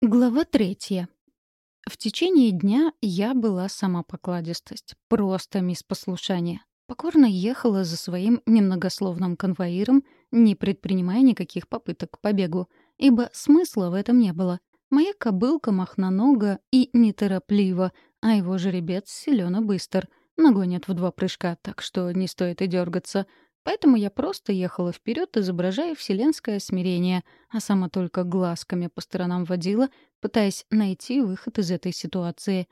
Глава третья. В течение дня я была сама покладистость, просто мисс послушания. Покорно ехала за своим немногословным конвоиром, не предпринимая никаких попыток к побегу, ибо смысла в этом не было. Моя кобылка махнонога и нетороплива, а его жеребец силен быстр. Нагонят в два прыжка, так что не стоит и дергаться — Поэтому я просто ехала вперед, изображая вселенское смирение, а сама только глазками по сторонам водила, пытаясь найти выход из этой ситуации.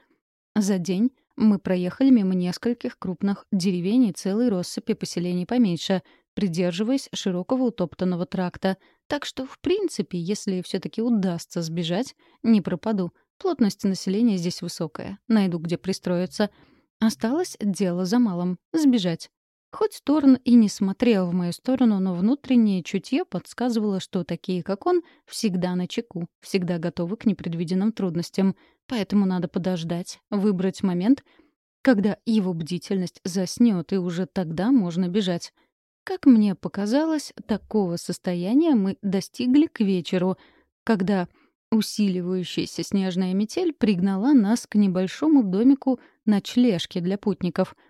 За день мы проехали мимо нескольких крупных деревень и целой россыпи поселений поменьше, придерживаясь широкого утоптанного тракта. Так что, в принципе, если все таки удастся сбежать, не пропаду. Плотность населения здесь высокая. Найду, где пристроиться. Осталось дело за малым — сбежать. Хоть Торн и не смотрел в мою сторону, но внутреннее чутье подсказывало, что такие, как он, всегда на чеку, всегда готовы к непредвиденным трудностям. Поэтому надо подождать, выбрать момент, когда его бдительность заснет, и уже тогда можно бежать. Как мне показалось, такого состояния мы достигли к вечеру, когда усиливающаяся снежная метель пригнала нас к небольшому домику ночлежки для путников —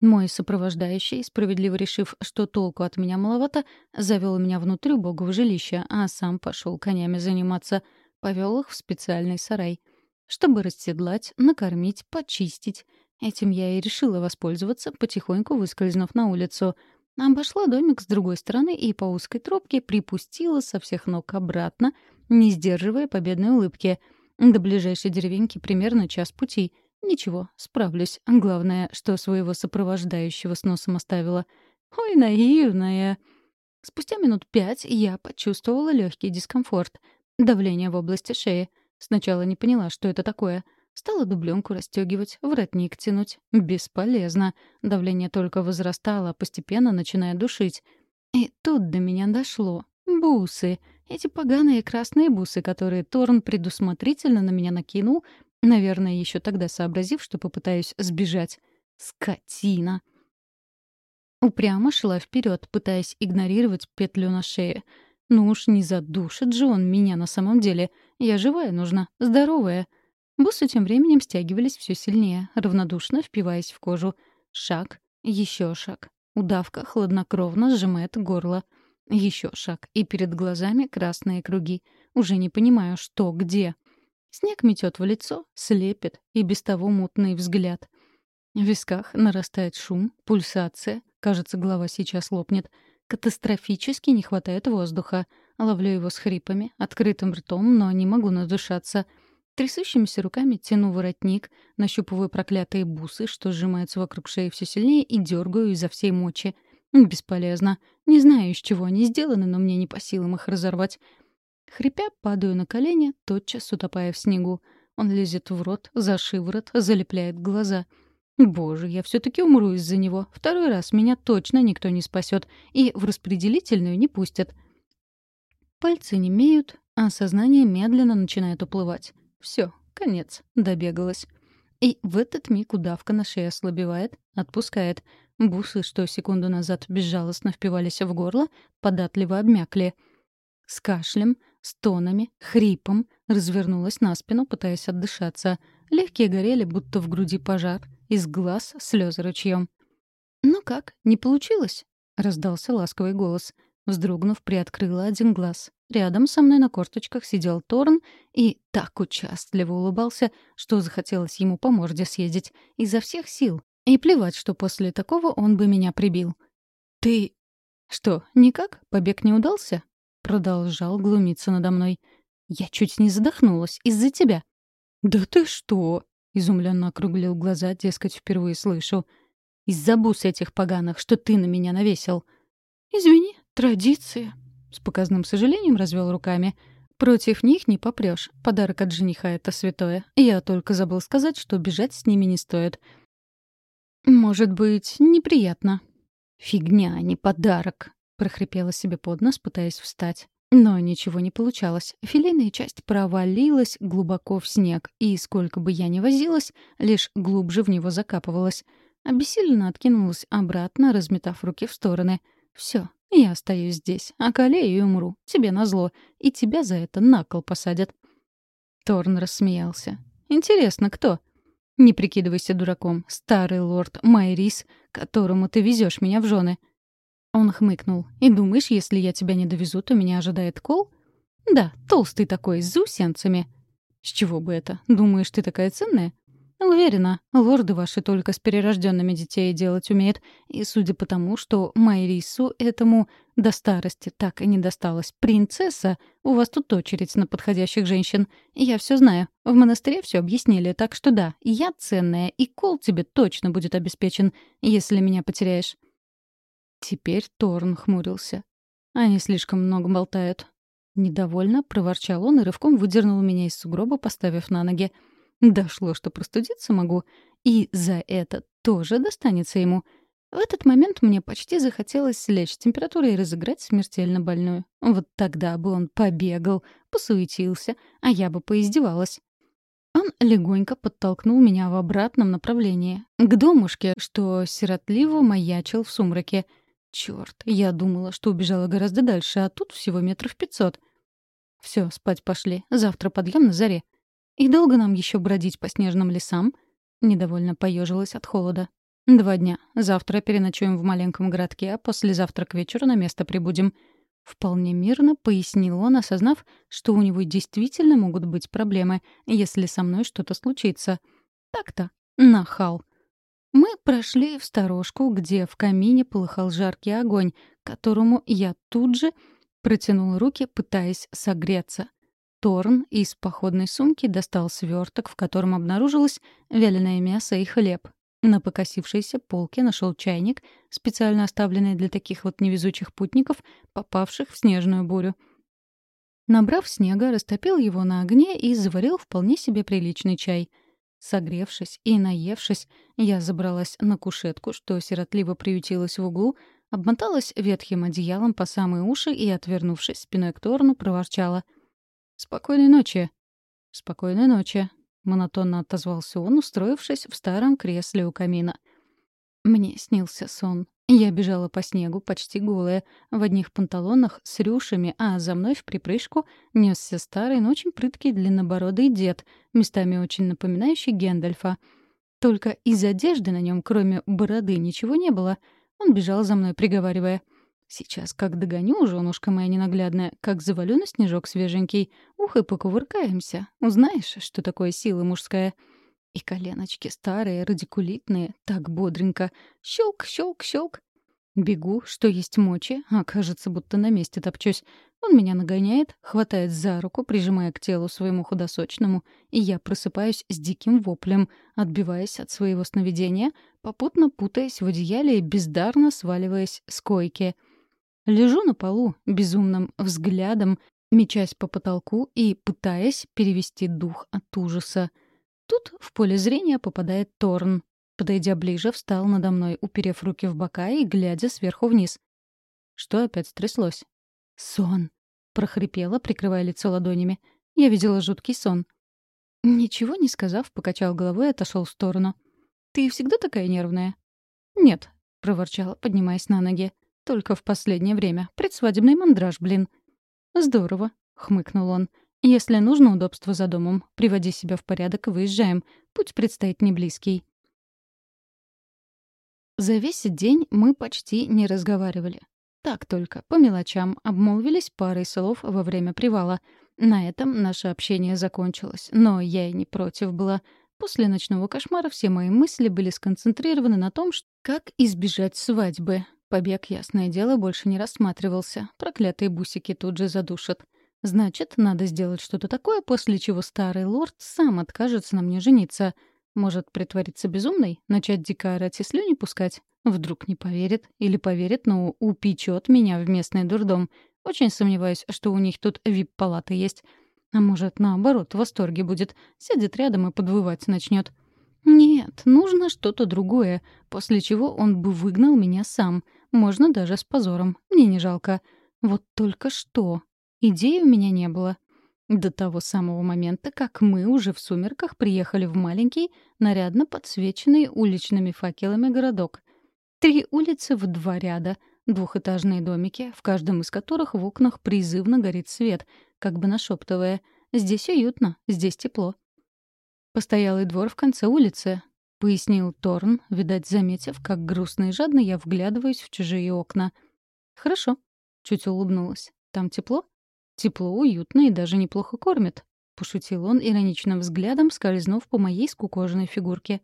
мой сопровождающий, справедливо решив, что толку от меня маловато, завел меня внутрь убогого жилища, а сам пошел конями заниматься. Повел их в специальный сарай. Чтобы расседлать, накормить, почистить. Этим я и решила воспользоваться, потихоньку выскользнув на улицу. Обошла домик с другой стороны и по узкой тропке припустила со всех ног обратно, не сдерживая победной улыбки. До ближайшей деревеньки примерно час пути — Ничего, справлюсь. Главное, что своего сопровождающего с носом оставила. Ой, наивная. Спустя минут пять я почувствовала легкий дискомфорт. Давление в области шеи. Сначала не поняла, что это такое. Стала дубленку расстегивать, воротник тянуть. Бесполезно. Давление только возрастало, постепенно начиная душить. И тут до меня дошло. Бусы. Эти поганые красные бусы, которые Торн предусмотрительно на меня накинул, Наверное, еще тогда сообразив, что попытаюсь сбежать. Скотина! Упрямо шла вперед, пытаясь игнорировать петлю на шее. Ну уж не задушит же он меня на самом деле. Я живая нужна, здоровая. Бусы тем временем стягивались все сильнее, равнодушно впиваясь в кожу. Шаг, еще шаг. Удавка хладнокровно сжимает горло. Еще шаг, и перед глазами красные круги. Уже не понимаю, что, где. Снег метет в лицо, слепит, и без того мутный взгляд. В висках нарастает шум, пульсация. Кажется, голова сейчас лопнет. Катастрофически не хватает воздуха. Ловлю его с хрипами, открытым ртом, но не могу надышаться. Трясущимися руками тяну воротник, нащупываю проклятые бусы, что сжимаются вокруг шеи все сильнее, и дергаю изо всей мочи. Бесполезно. Не знаю, из чего они сделаны, но мне не по силам их разорвать. Хрипя, падаю на колени, тотчас утопая в снегу. Он лезет в рот, за шиворот, залепляет глаза. Боже, я все-таки умру из-за него. Второй раз меня точно никто не спасет и в распределительную не пустят. Пальцы не имеют, а сознание медленно начинает уплывать. Все, конец, добегалась. И в этот миг удавка на шее ослабевает, отпускает. Бусы, что секунду назад безжалостно впивались в горло, податливо обмякли. С кашлем — стонами, хрипом, развернулась на спину, пытаясь отдышаться. Легкие горели, будто в груди пожар, из глаз слезы ручьем. «Ну как, не получилось?» — раздался ласковый голос. Вздрогнув, приоткрыла один глаз. Рядом со мной на корточках сидел Торн и так участливо улыбался, что захотелось ему по морде съездить изо всех сил. И плевать, что после такого он бы меня прибил. «Ты...» «Что, никак? Побег не удался?» Продолжал глумиться надо мной. «Я чуть не задохнулась из-за тебя». «Да ты что?» — изумленно округлил глаза, дескать, впервые слышу. «Из-за бус этих поганых, что ты на меня навесил». «Извини, традиция», — с показным сожалением развел руками. «Против них не попрёшь. Подарок от жениха — это святое. Я только забыл сказать, что бежать с ними не стоит». «Может быть, неприятно». «Фигня, а не подарок», прохрипела себе под нос, пытаясь встать. Но ничего не получалось. Филейная часть провалилась глубоко в снег, и сколько бы я ни возилась, лишь глубже в него закапывалась. Обессиленно откинулась обратно, разметав руки в стороны. Все, я остаюсь здесь, околею и умру. Тебе назло. И тебя за это на кол посадят. Торн рассмеялся. «Интересно, кто?» «Не прикидывайся дураком, старый лорд Майрис, которому ты везешь меня в жены». Он хмыкнул. «И думаешь, если я тебя не довезу, то меня ожидает кол?» «Да, толстый такой, с заусенцами». «С чего бы это? Думаешь, ты такая ценная?» «Уверена, лорды ваши только с перерожденными детей делать умеют, и судя по тому, что Майрису этому до старости так и не досталась принцесса, у вас тут очередь на подходящих женщин. Я все знаю. В монастыре все объяснили, так что да, я ценная, и кол тебе точно будет обеспечен, если меня потеряешь». Теперь Торн хмурился. Они слишком много болтают. Недовольно проворчал он и рывком выдернул меня из сугроба, поставив на ноги. Дошло, что простудиться могу. И за это тоже достанется ему. В этот момент мне почти захотелось слечь с температурой и разыграть смертельно больную. Вот тогда бы он побегал, посуетился, а я бы поиздевалась. Он легонько подтолкнул меня в обратном направлении, к домушке, что сиротливо маячил в сумраке. Черт, я думала, что убежала гораздо дальше, а тут всего метров пятьсот. Все, спать пошли. Завтра подъем на заре. И долго нам еще бродить по снежным лесам? Недовольно поежилась от холода. Два дня. Завтра переночуем в маленьком городке, а послезавтра к вечеру на место прибудем. Вполне мирно пояснил он, осознав, что у него действительно могут быть проблемы, если со мной что-то случится. Так-то. Нахал. Мы прошли в сторожку, где в камине полыхал жаркий огонь, которому я тут же протянул руки, пытаясь согреться. Торн из походной сумки достал сверток, в котором обнаружилось вяленое мясо и хлеб. На покосившейся полке нашел чайник, специально оставленный для таких вот невезучих путников, попавших в снежную бурю. Набрав снега, растопил его на огне и заварил вполне себе приличный чай — Согревшись и наевшись, я забралась на кушетку, что сиротливо приютилась в углу, обмоталась ветхим одеялом по самые уши и, отвернувшись спиной к Торну, проворчала. «Спокойной ночи». «Спокойной ночи», — монотонно отозвался он, устроившись в старом кресле у камина. Мне снился сон. Я бежала по снегу, почти голая, в одних панталонах с рюшами, а за мной в припрыжку несся старый, но очень прыткий длиннобородый дед, местами очень напоминающий Гендальфа. Только из одежды на нем, кроме бороды, ничего не было. Он бежал за мной, приговаривая. «Сейчас как догоню, женушка моя ненаглядная, как завалю на снежок свеженький. Ух, и покувыркаемся. Узнаешь, что такое сила мужская». И коленочки старые, радикулитные, так бодренько. Щелк, щелк, щелк. Бегу, что есть мочи, а кажется, будто на месте топчусь. Он меня нагоняет, хватает за руку, прижимая к телу своему худосочному, и я просыпаюсь с диким воплем, отбиваясь от своего сновидения, попутно путаясь в одеяле и бездарно сваливаясь с койки. Лежу на полу, безумным взглядом, мечась по потолку и пытаясь перевести дух от ужаса. Тут в поле зрения попадает Торн. Подойдя ближе, встал надо мной, уперев руки в бока и глядя сверху вниз. Что опять стряслось? «Сон!» — прохрипела, прикрывая лицо ладонями. Я видела жуткий сон. Ничего не сказав, покачал головой и отошел в сторону. «Ты всегда такая нервная?» «Нет», — проворчала, поднимаясь на ноги. «Только в последнее время. Предсвадебный мандраж, блин». «Здорово», — хмыкнул он. Если нужно удобство за домом, приводи себя в порядок и выезжаем. Путь предстоит не близкий. За весь день мы почти не разговаривали. Так только, по мелочам, обмолвились парой слов во время привала. На этом наше общение закончилось, но я и не против была. После ночного кошмара все мои мысли были сконцентрированы на том, как избежать свадьбы. Побег, ясное дело, больше не рассматривался. Проклятые бусики тут же задушат. Значит, надо сделать что-то такое, после чего старый лорд сам откажется на мне жениться. Может, притвориться безумной, начать дико орать и слюни пускать? Вдруг не поверит. Или поверит, но упечет меня в местный дурдом. Очень сомневаюсь, что у них тут вип-палата есть. А может, наоборот, в восторге будет. Сядет рядом и подвывать начнет. Нет, нужно что-то другое, после чего он бы выгнал меня сам. Можно даже с позором. Мне не жалко. Вот только что. Идей у меня не было. До того самого момента, как мы уже в сумерках приехали в маленький, нарядно подсвеченный уличными факелами городок. Три улицы в два ряда, двухэтажные домики, в каждом из которых в окнах призывно горит свет, как бы нашептывая Здесь уютно, здесь тепло. «Постоялый двор в конце улицы», — пояснил Торн, видать, заметив, как грустно и жадно я вглядываюсь в чужие окна. «Хорошо», — чуть улыбнулась. «Там тепло?» «Тепло, уютно и даже неплохо кормят», — пошутил он, ироничным взглядом скользнув по моей скукоженной фигурке.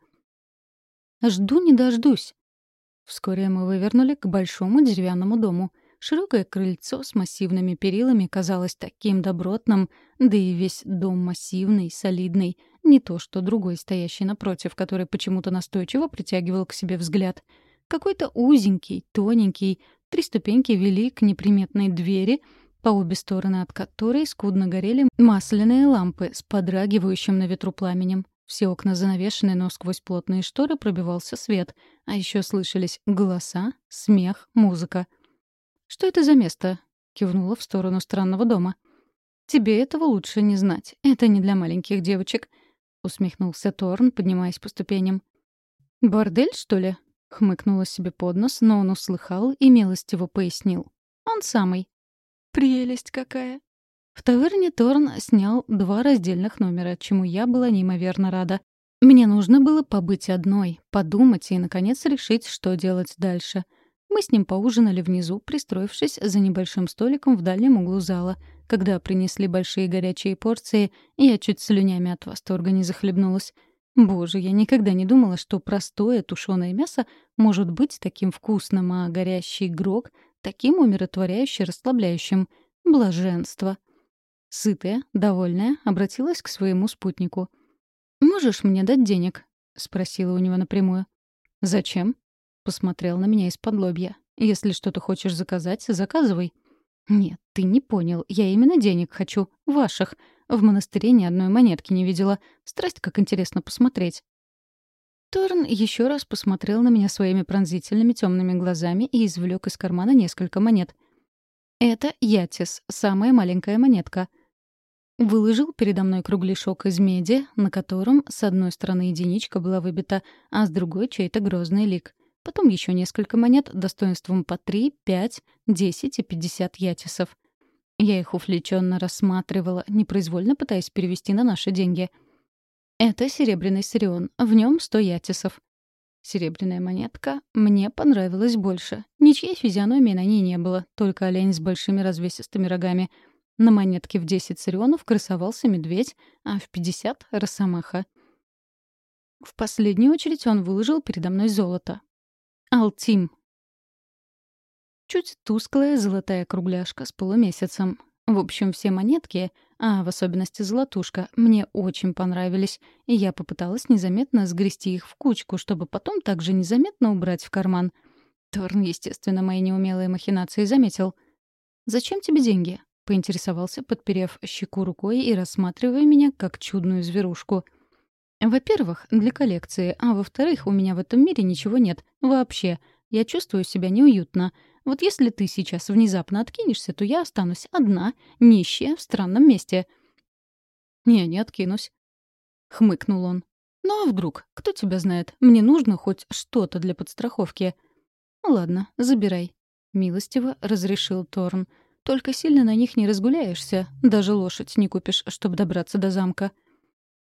«Жду не дождусь». Вскоре мы вывернули к большому деревянному дому — Широкое крыльцо с массивными перилами казалось таким добротным, да и весь дом массивный, солидный, не то что другой, стоящий напротив, который почему-то настойчиво притягивал к себе взгляд. Какой-то узенький, тоненький, три ступеньки вели к неприметной двери, по обе стороны от которой скудно горели масляные лампы с подрагивающим на ветру пламенем. Все окна занавешены, но сквозь плотные шторы пробивался свет, а еще слышались голоса, смех, музыка. «Что это за место?» — кивнула в сторону странного дома. «Тебе этого лучше не знать. Это не для маленьких девочек», — усмехнулся Торн, поднимаясь по ступеням. «Бордель, что ли?» — хмыкнула себе под нос, но он услыхал и милостиво пояснил. «Он самый». «Прелесть какая!» В таверне Торн снял два раздельных номера, чему я была неимоверно рада. Мне нужно было побыть одной, подумать и, наконец, решить, что делать дальше — мы с ним поужинали внизу, пристроившись за небольшим столиком в дальнем углу зала. Когда принесли большие горячие порции, я чуть слюнями от восторга не захлебнулась. Боже, я никогда не думала, что простое тушеное мясо может быть таким вкусным, а горящий грог — таким умиротворяюще расслабляющим. Блаженство. Сытая, довольная, обратилась к своему спутнику. «Можешь мне дать денег?» — спросила у него напрямую. «Зачем?» Посмотрел на меня из-под лобья. «Если что-то хочешь заказать, заказывай». «Нет, ты не понял. Я именно денег хочу. Ваших. В монастыре ни одной монетки не видела. Страсть, как интересно посмотреть». Торн еще раз посмотрел на меня своими пронзительными темными глазами и извлек из кармана несколько монет. «Это Ятис, самая маленькая монетка». Выложил передо мной кругляшок из меди, на котором с одной стороны единичка была выбита, а с другой — чей-то грозный лик — Потом еще несколько монет достоинством по 3, 5, 10 и 50 ятисов. Я их увлеченно рассматривала, непроизвольно пытаясь перевести на наши деньги. Это серебряный сирион, в нем 100 ятисов. Серебряная монетка мне понравилась больше. Ничьей физиономии на ней не было, только олень с большими развесистыми рогами. На монетке в 10 сирионов красовался медведь, а в 50 — росомаха. В последнюю очередь он выложил передо мной золото. Алтим. Чуть тусклая золотая кругляшка с полумесяцем. В общем, все монетки, а в особенности золотушка, мне очень понравились, и я попыталась незаметно сгрести их в кучку, чтобы потом также незаметно убрать в карман. Торн, естественно, мои неумелые махинации заметил. «Зачем тебе деньги?» — поинтересовался, подперев щеку рукой и рассматривая меня как чудную зверушку — во-первых, для коллекции, а во-вторых, у меня в этом мире ничего нет. Вообще. Я чувствую себя неуютно. Вот если ты сейчас внезапно откинешься, то я останусь одна, нищая, в странном месте. «Не, не откинусь», — хмыкнул он. «Ну а вдруг? Кто тебя знает? Мне нужно хоть что-то для подстраховки». «Ладно, забирай», — милостиво разрешил Торн. «Только сильно на них не разгуляешься. Даже лошадь не купишь, чтобы добраться до замка».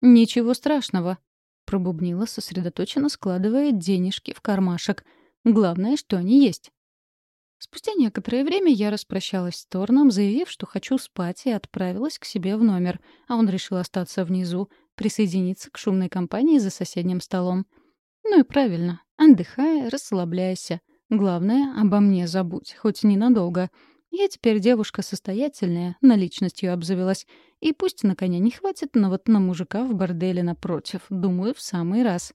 «Ничего страшного», — пробубнила, сосредоточенно складывая денежки в кармашек. «Главное, что они есть». Спустя некоторое время я распрощалась с Торном, заявив, что хочу спать, и отправилась к себе в номер, а он решил остаться внизу, присоединиться к шумной компании за соседним столом. Ну и правильно. Отдыхай, расслабляйся. Главное, обо мне забудь, хоть ненадолго. Я теперь девушка состоятельная, наличностью обзавелась. И пусть на коня не хватит, но вот на мужика в борделе напротив, думаю, в самый раз.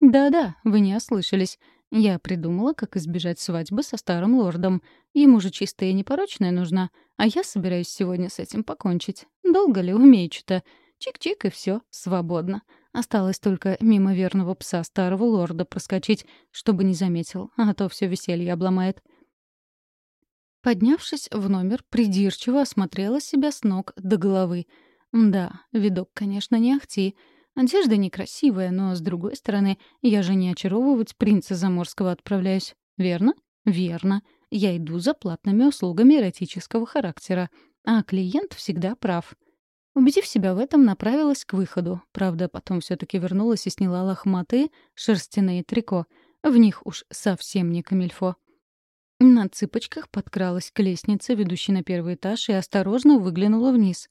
Да-да, вы не ослышались. Я придумала, как избежать свадьбы со старым лордом. Ему же чистая и непорочная нужна, а я собираюсь сегодня с этим покончить. Долго ли умею-то? Чик-чик и все, свободно. Осталось только мимо верного пса старого лорда проскочить, чтобы не заметил, а то все веселье обломает. Поднявшись в номер, придирчиво осмотрела себя с ног до головы. Да, видок, конечно, не ахти. Одежда некрасивая, но, с другой стороны, я же не очаровывать принца Заморского отправляюсь. Верно? Верно. Я иду за платными услугами эротического характера. А клиент всегда прав. Убедив себя в этом, направилась к выходу. Правда, потом все таки вернулась и сняла лохматые шерстяные трико. В них уж совсем не камильфо. На цыпочках подкралась к лестнице, ведущей на первый этаж, и осторожно выглянула вниз.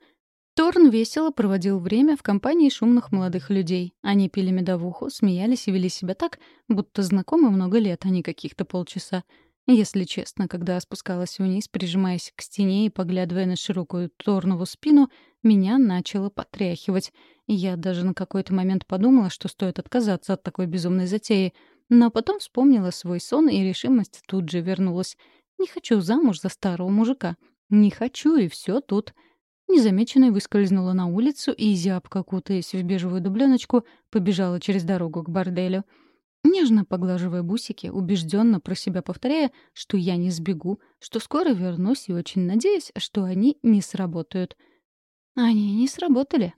Торн весело проводил время в компании шумных молодых людей. Они пили медовуху, смеялись и вели себя так, будто знакомы много лет, а не каких-то полчаса. Если честно, когда спускалась вниз, прижимаясь к стене и поглядывая на широкую Торнову спину, меня начало потряхивать. Я даже на какой-то момент подумала, что стоит отказаться от такой безумной затеи. Но потом вспомнила свой сон, и решимость тут же вернулась. Не хочу замуж за старого мужика. Не хочу, и все тут. Незамеченной выскользнула на улицу и, зябко кутаясь в бежевую дубленочку, побежала через дорогу к борделю. Нежно поглаживая бусики, убежденно про себя повторяя, что я не сбегу, что скоро вернусь и очень надеюсь, что они не сработают. Они не сработали.